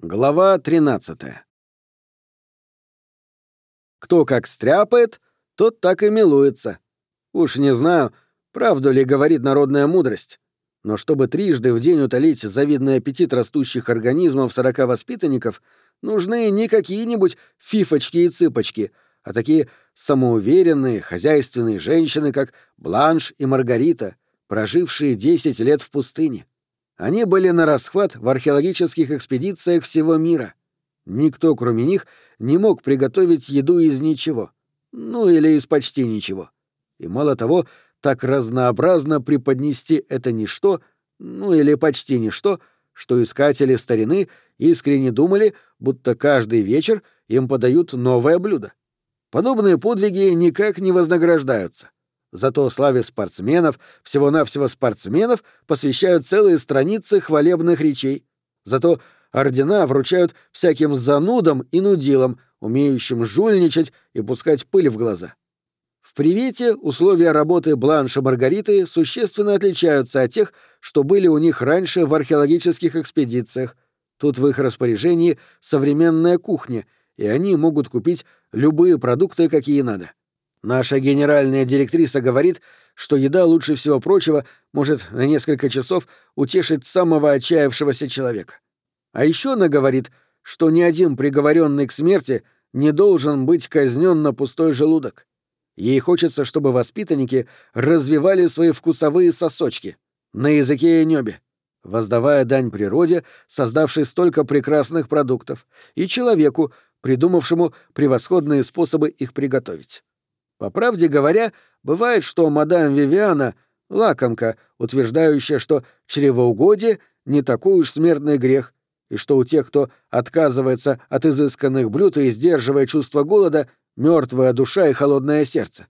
Глава 13 Кто как стряпает, тот так и милуется. Уж не знаю, правду ли говорит народная мудрость, но чтобы трижды в день утолить завидный аппетит растущих организмов сорока воспитанников, нужны не какие-нибудь фифочки и цыпочки, а такие самоуверенные, хозяйственные женщины, как Бланш и Маргарита, прожившие десять лет в пустыне. Они были на расхват в археологических экспедициях всего мира. Никто, кроме них, не мог приготовить еду из ничего. Ну или из почти ничего. И мало того, так разнообразно преподнести это ничто, ну или почти ничто, что искатели старины искренне думали, будто каждый вечер им подают новое блюдо. Подобные подвиги никак не вознаграждаются. Зато славе спортсменов, всего-навсего спортсменов, посвящают целые страницы хвалебных речей. Зато ордена вручают всяким занудам и нудилам, умеющим жульничать и пускать пыль в глаза. В привете условия работы Бланша Маргариты существенно отличаются от тех, что были у них раньше в археологических экспедициях. Тут в их распоряжении современная кухня, и они могут купить любые продукты, какие надо. Наша генеральная директриса говорит, что еда лучше всего прочего может на несколько часов утешить самого отчаявшегося человека. А еще она говорит, что ни один приговоренный к смерти не должен быть казнен на пустой желудок. Ей хочется, чтобы воспитанники развивали свои вкусовые сосочки на языке и небе, воздавая дань природе, создавшей столько прекрасных продуктов, и человеку, придумавшему превосходные способы их приготовить. По правде говоря, бывает, что мадам Вивиана — лакомка, утверждающая, что чревоугодие — не такой уж смертный грех, и что у тех, кто отказывается от изысканных блюд и сдерживая чувство голода, мертвая душа и холодное сердце.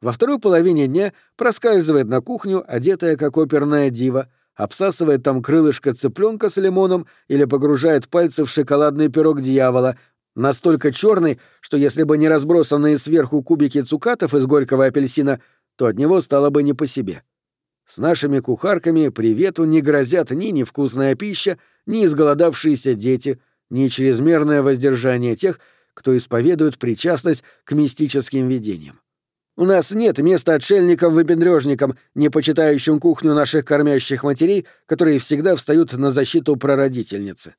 Во второй половине дня проскальзывает на кухню, одетая как оперная дива, обсасывает там крылышко цыпленка с лимоном или погружает пальцы в шоколадный пирог дьявола, Настолько черный, что если бы не разбросанные сверху кубики цукатов из горького апельсина, то от него стало бы не по себе. С нашими кухарками привету не грозят ни невкусная пища, ни изголодавшиеся дети, ни чрезмерное воздержание тех, кто исповедует причастность к мистическим видениям. У нас нет места отшельникам-выпендрёжникам, не почитающим кухню наших кормящих матерей, которые всегда встают на защиту прародительницы.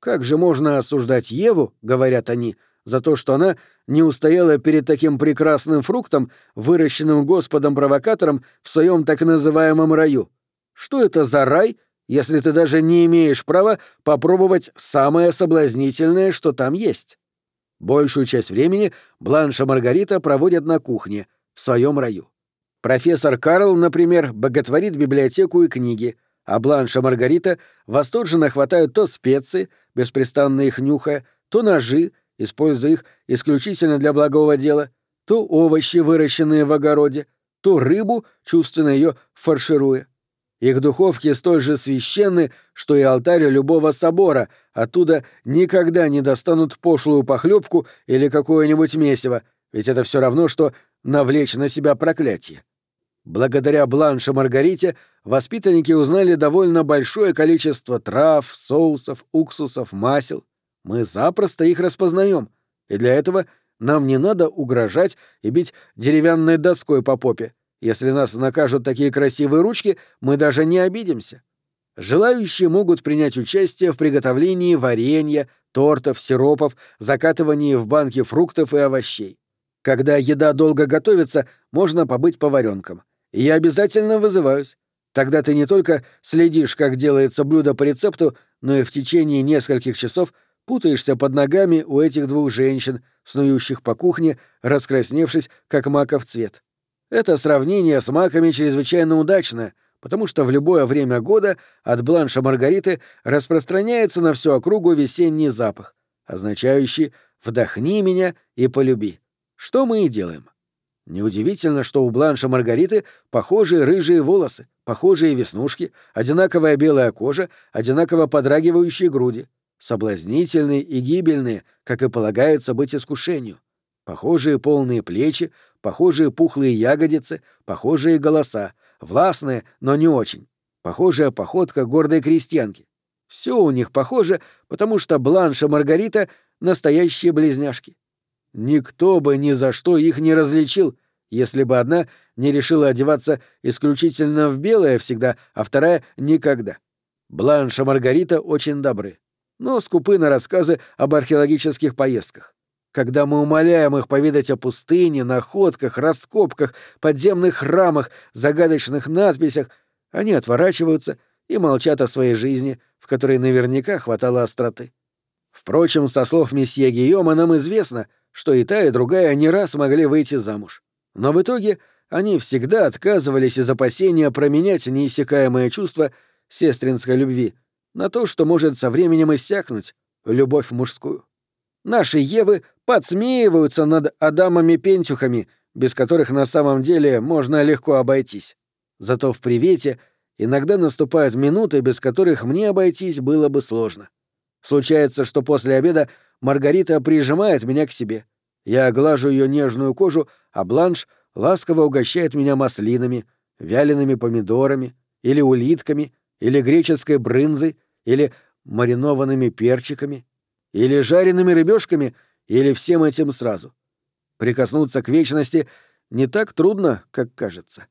Как же можно осуждать Еву, говорят они, за то, что она не устояла перед таким прекрасным фруктом, выращенным Господом-провокатором в своем так называемом раю? Что это за рай, если ты даже не имеешь права попробовать самое соблазнительное, что там есть? Большую часть времени Бланша Маргарита проводят на кухне, в своем раю. Профессор Карл, например, боготворит библиотеку и книги — а Бланша Маргарита восторженно хватают то специи, беспрестанно их нюхая, то ножи, используя их исключительно для благого дела, то овощи, выращенные в огороде, то рыбу, чувственно ее фаршируя. Их духовки столь же священны, что и алтарь любого собора, оттуда никогда не достанут пошлую похлебку или какое-нибудь месиво, ведь это все равно, что навлечь на себя проклятие. Благодаря Бланше Маргарите воспитанники узнали довольно большое количество трав, соусов, уксусов, масел. Мы запросто их распознаем, и для этого нам не надо угрожать и бить деревянной доской по попе. Если нас накажут такие красивые ручки, мы даже не обидимся. Желающие могут принять участие в приготовлении варенья, тортов, сиропов, закатывании в банки фруктов и овощей. Когда еда долго готовится, можно побыть поваренком я обязательно вызываюсь. Тогда ты не только следишь, как делается блюдо по рецепту, но и в течение нескольких часов путаешься под ногами у этих двух женщин, снующих по кухне, раскрасневшись, как маков цвет. Это сравнение с маками чрезвычайно удачно, потому что в любое время года от бланша Маргариты распространяется на всю округу весенний запах, означающий «вдохни меня и полюби», что мы и делаем. Неудивительно, что у Бланша Маргариты похожие рыжие волосы, похожие веснушки, одинаковая белая кожа, одинаково подрагивающие груди, соблазнительные и гибельные, как и полагается быть искушению, похожие полные плечи, похожие пухлые ягодицы, похожие голоса, властные, но не очень, похожая походка гордой крестьянки. Все у них похоже, потому что Бланш и Маргарита — настоящие близняшки. Никто бы ни за что их не различил, если бы одна не решила одеваться исключительно в белое всегда, а вторая — никогда. Бланш и Маргарита очень добры, но скупы на рассказы об археологических поездках. Когда мы умоляем их поведать о пустыне, находках, раскопках, подземных храмах, загадочных надписях, они отворачиваются и молчат о своей жизни, в которой наверняка хватало остроты. Впрочем, со слов месье Гийома нам известно, что и та, и другая не раз могли выйти замуж. Но в итоге они всегда отказывались из опасения променять неиссякаемое чувство сестринской любви на то, что может со временем иссякнуть, любовь мужскую. Наши Евы подсмеиваются над Адамами-пентюхами, без которых на самом деле можно легко обойтись. Зато в привете иногда наступают минуты, без которых мне обойтись было бы сложно. Случается, что после обеда Маргарита прижимает меня к себе. Я глажу ее нежную кожу, а Бланш ласково угощает меня маслинами, вялеными помидорами, или улитками, или греческой брынзой, или маринованными перчиками, или жареными рыбешками, или всем этим сразу. Прикоснуться к вечности не так трудно, как кажется.